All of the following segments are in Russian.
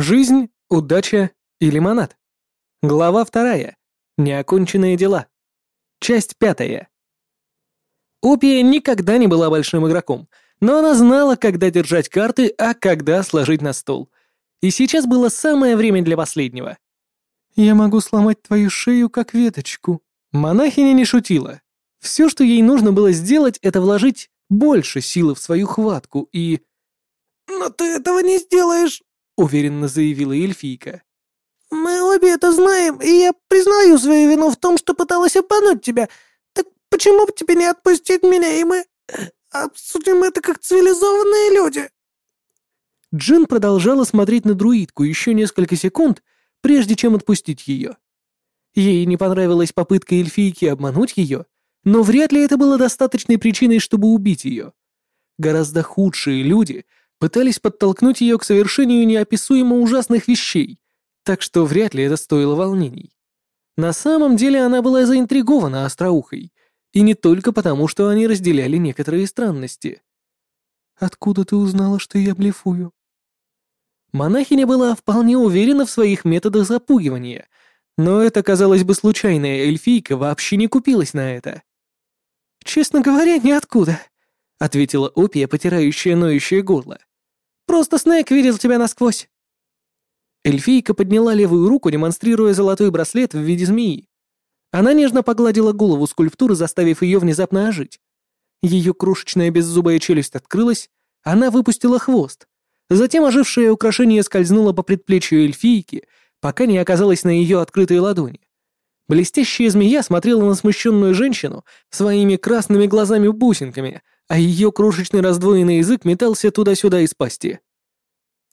Жизнь, удача и лимонад. Глава вторая. Неоконченные дела. Часть пятая. Опия никогда не была большим игроком, но она знала, когда держать карты, а когда сложить на стол. И сейчас было самое время для последнего. «Я могу сломать твою шею, как веточку». Монахиня не шутила. Все, что ей нужно было сделать, это вложить больше силы в свою хватку и... «Но ты этого не сделаешь!» — уверенно заявила эльфийка. «Мы обе это знаем, и я признаю свою вину в том, что пыталась обмануть тебя. Так почему бы тебе не отпустить меня, и мы обсудим это как цивилизованные люди?» Джин продолжала смотреть на друидку еще несколько секунд, прежде чем отпустить ее. Ей не понравилась попытка эльфийки обмануть ее, но вряд ли это было достаточной причиной, чтобы убить ее. Гораздо худшие люди пытались подтолкнуть ее к совершению неописуемо ужасных вещей, так что вряд ли это стоило волнений. На самом деле она была заинтригована остроухой, и не только потому, что они разделяли некоторые странности. «Откуда ты узнала, что я блефую?» Монахиня была вполне уверена в своих методах запугивания, но это, казалось бы, случайная эльфийка вообще не купилась на это. «Честно говоря, ниоткуда», — ответила Опия, потирающая ноющее горло. «Просто Снэк видел тебя насквозь». Эльфийка подняла левую руку, демонстрируя золотой браслет в виде змеи. Она нежно погладила голову скульптуры, заставив ее внезапно ожить. Ее крошечная беззубая челюсть открылась, она выпустила хвост. Затем ожившее украшение скользнуло по предплечью эльфийки, пока не оказалось на ее открытой ладони. Блестящая змея смотрела на смущенную женщину своими красными глазами-бусинками, а ее крошечный раздвоенный язык метался туда-сюда из пасти.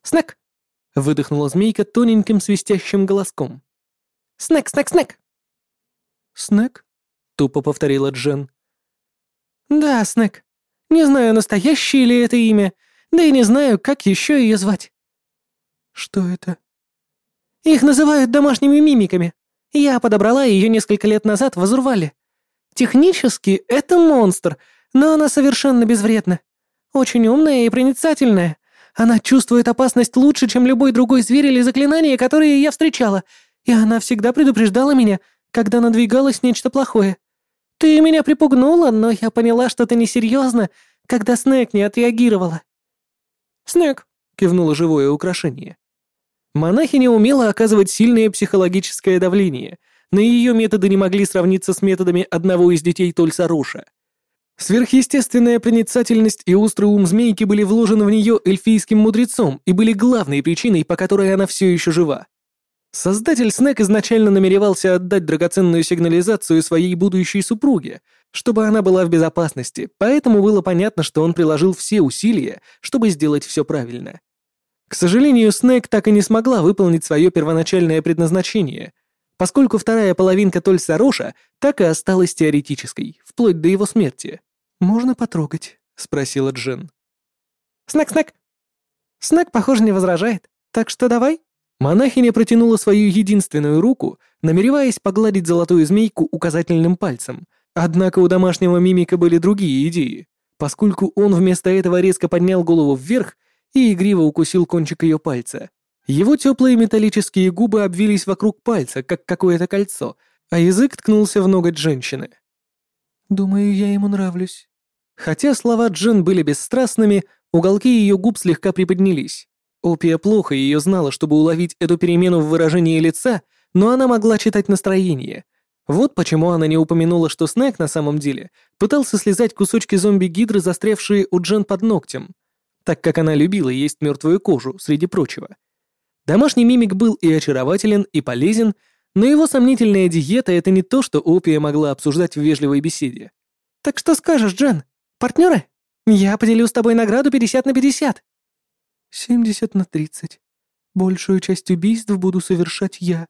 «Снэк!» — выдохнула змейка тоненьким свистящим голоском. «Снэк, снэк, снэк!» «Снэк?» — тупо повторила Джен. «Да, Снэк. Не знаю, настоящее ли это имя, да и не знаю, как еще ее звать». «Что это?» «Их называют домашними мимиками», я подобрала ее несколько лет назад в Азурвале. Технически это монстр, но она совершенно безвредна. Очень умная и проницательная. Она чувствует опасность лучше, чем любой другой зверь или заклинание, которые я встречала, и она всегда предупреждала меня, когда надвигалось нечто плохое. Ты меня припугнула, но я поняла, что ты несерьезно, когда Снэк не отреагировала. «Снэк», — кивнуло живое украшение. Монахиня умела оказывать сильное психологическое давление, но ее методы не могли сравниться с методами одного из детей Тольсаруша. Сверхъестественная проницательность и острый ум змейки были вложены в нее эльфийским мудрецом и были главной причиной, по которой она все еще жива. Создатель Снэк изначально намеревался отдать драгоценную сигнализацию своей будущей супруге, чтобы она была в безопасности, поэтому было понятно, что он приложил все усилия, чтобы сделать все правильно. К сожалению, Снэк так и не смогла выполнить свое первоначальное предназначение, поскольку вторая половинка Тольса Роша так и осталась теоретической, вплоть до его смерти. «Можно потрогать?» — спросила Джен. «Снэк, Снэк!» «Снэк, похоже, не возражает, так что давай». Монахиня протянула свою единственную руку, намереваясь погладить золотую змейку указательным пальцем, однако у домашнего мимика были другие идеи, поскольку он вместо этого резко поднял голову вверх и игриво укусил кончик ее пальца. Его теплые металлические губы обвились вокруг пальца, как какое-то кольцо, а язык ткнулся в ноготь женщины. «Думаю, я ему нравлюсь». Хотя слова Джин были бесстрастными, уголки ее губ слегка приподнялись. Опия плохо ее знала, чтобы уловить эту перемену в выражении лица, но она могла читать настроение. Вот почему она не упомянула, что Снэк на самом деле пытался слезать кусочки зомби-гидры, застрявшие у Джен под ногтем так как она любила есть мертвую кожу, среди прочего. Домашний мимик был и очарователен, и полезен, но его сомнительная диета — это не то, что Опия могла обсуждать в вежливой беседе. «Так что скажешь, Джен? Партнеры? Я поделю с тобой награду 50 на 50». «70 на 30. Большую часть убийств буду совершать я».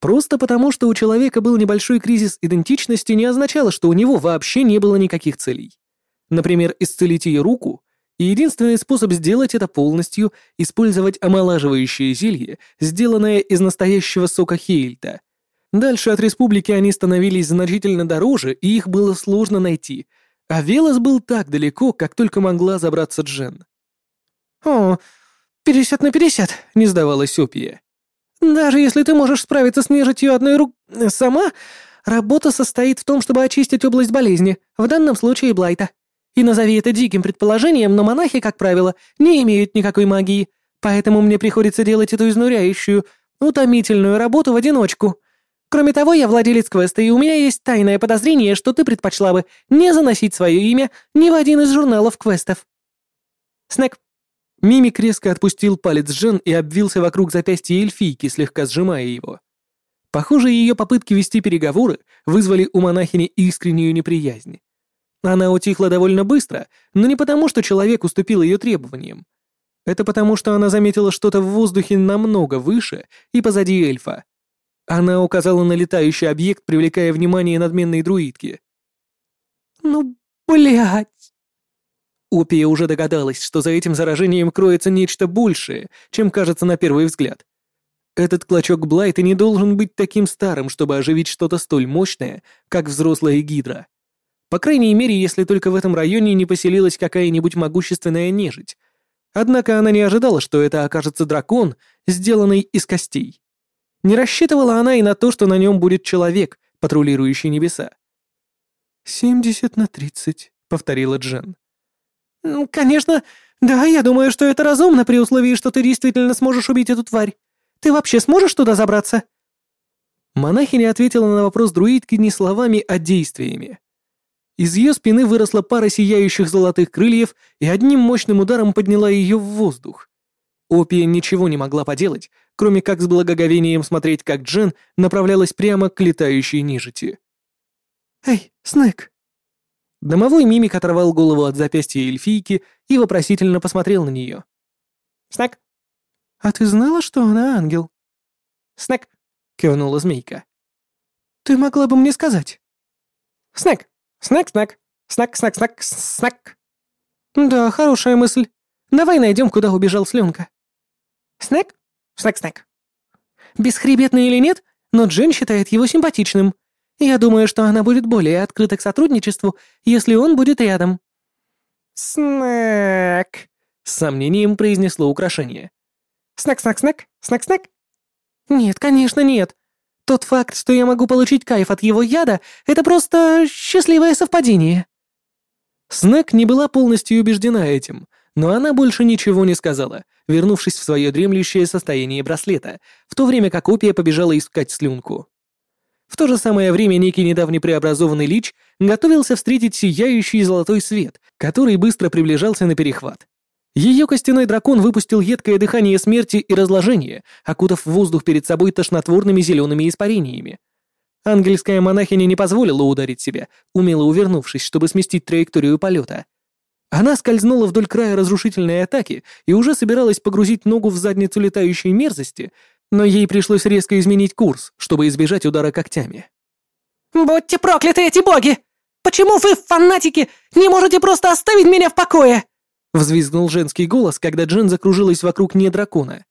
Просто потому, что у человека был небольшой кризис идентичности, не означало, что у него вообще не было никаких целей. Например, исцелить ее руку и единственный способ сделать это полностью — использовать омолаживающее зелье, сделанное из настоящего сока Хейльта. Дальше от республики они становились значительно дороже, и их было сложно найти, а Велос был так далеко, как только могла забраться Джен. «О, пятьдесят на пятьдесят», — не сдавалась Опия. «Даже если ты можешь справиться с нежитью одной рук... сама, работа состоит в том, чтобы очистить область болезни, в данном случае Блайта. И назови это диким предположением, но монахи, как правило, не имеют никакой магии, поэтому мне приходится делать эту изнуряющую, утомительную работу в одиночку. Кроме того, я владелец квеста, и у меня есть тайное подозрение, что ты предпочла бы не заносить свое имя ни в один из журналов квестов. Снэк. Мимик резко отпустил палец Жен и обвился вокруг запястья эльфийки, слегка сжимая его. Похоже, ее попытки вести переговоры вызвали у монахини искреннюю неприязнь. Она утихла довольно быстро, но не потому, что человек уступил ее требованиям. Это потому, что она заметила что-то в воздухе намного выше и позади эльфа. Она указала на летающий объект, привлекая внимание надменной друидки. «Ну, блядь!» Опия уже догадалась, что за этим заражением кроется нечто большее, чем кажется на первый взгляд. Этот клочок Блайта не должен быть таким старым, чтобы оживить что-то столь мощное, как взрослая гидра. По крайней мере, если только в этом районе не поселилась какая-нибудь могущественная нежить. Однако она не ожидала, что это окажется дракон, сделанный из костей. Не рассчитывала она и на то, что на нем будет человек, патрулирующий небеса. «Семьдесят на тридцать», — повторила Джен. «Конечно, да, я думаю, что это разумно при условии, что ты действительно сможешь убить эту тварь. Ты вообще сможешь туда забраться?» Монахиня ответила на вопрос друидки не словами, а действиями. Из ее спины выросла пара сияющих золотых крыльев и одним мощным ударом подняла ее в воздух. Опия ничего не могла поделать, кроме как с благоговением смотреть, как Джен направлялась прямо к летающей нежити. «Эй, Снэк!» Домовой мимик оторвал голову от запястья эльфийки и вопросительно посмотрел на нее. «Снэк!» «А ты знала, что она ангел?» «Снэк!» — кивнула змейка. «Ты могла бы мне сказать?» «Снэк!» Снэк-снэк. Снэк-снэк-снэк. Снэк. Да, хорошая мысль. Давай найдем, куда убежал слюнка. Снэк? Снэк-снэк. Бесхребетный или нет, но Джен считает его симпатичным. Я думаю, что она будет более открыта к сотрудничеству, если он будет рядом. Снэк. С сомнением произнесло украшение. Снэк-снэк-снэк. Снэк-снэк. Нет, конечно, нет. Тот факт, что я могу получить кайф от его яда, это просто счастливое совпадение». Снэк не была полностью убеждена этим, но она больше ничего не сказала, вернувшись в свое дремлющее состояние браслета, в то время как Опия побежала искать слюнку. В то же самое время некий недавний преобразованный лич готовился встретить сияющий золотой свет, который быстро приближался на перехват. Ее костяной дракон выпустил едкое дыхание смерти и разложения, окутав воздух перед собой тошнотворными зелеными испарениями. Ангельская монахиня не позволила ударить себя, умело увернувшись, чтобы сместить траекторию полета. Она скользнула вдоль края разрушительной атаки и уже собиралась погрузить ногу в задницу летающей мерзости, но ей пришлось резко изменить курс, чтобы избежать удара когтями. «Будьте прокляты эти боги! Почему вы, фанатики, не можете просто оставить меня в покое?» Взвизгнул женский голос, когда Джен закружилась вокруг не дракона.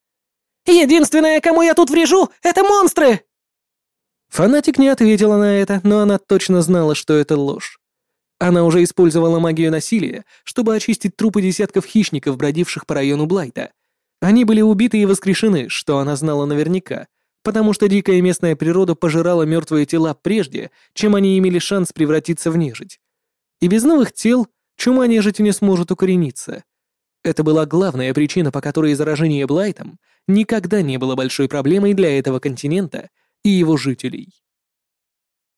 «Единственное, кому я тут врежу, это монстры!» Фанатик не ответила на это, но она точно знала, что это ложь. Она уже использовала магию насилия, чтобы очистить трупы десятков хищников, бродивших по району Блайта. Они были убиты и воскрешены, что она знала наверняка, потому что дикая местная природа пожирала мертвые тела прежде, чем они имели шанс превратиться в нежить. И без новых тел чума нежити не сможет укорениться. Это была главная причина, по которой заражение Блайтом никогда не было большой проблемой для этого континента и его жителей.